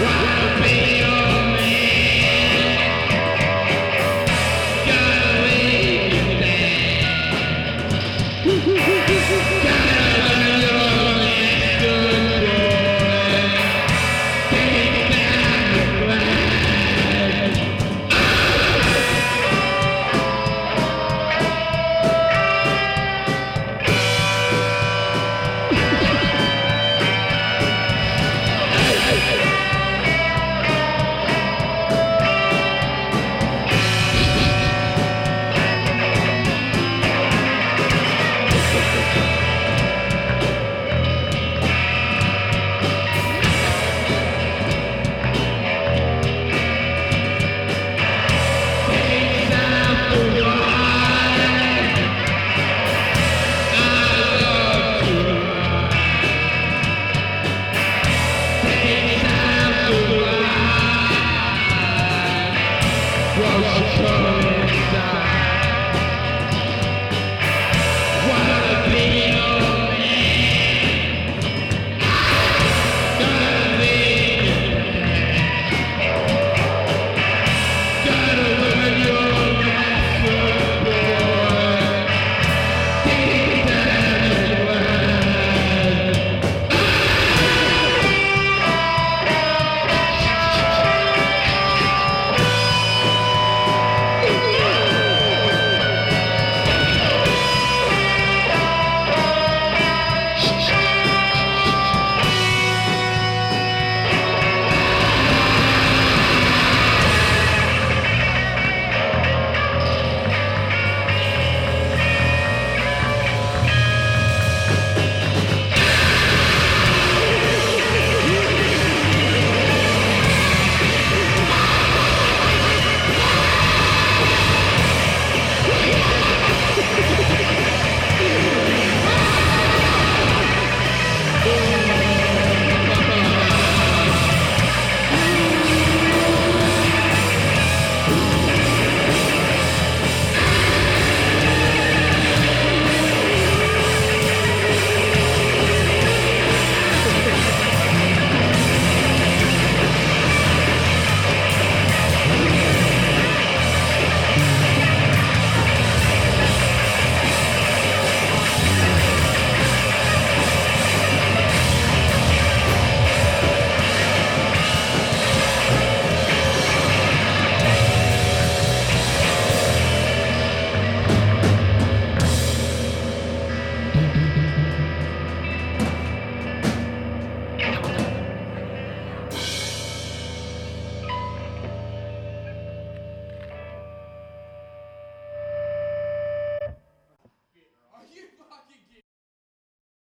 Wanna be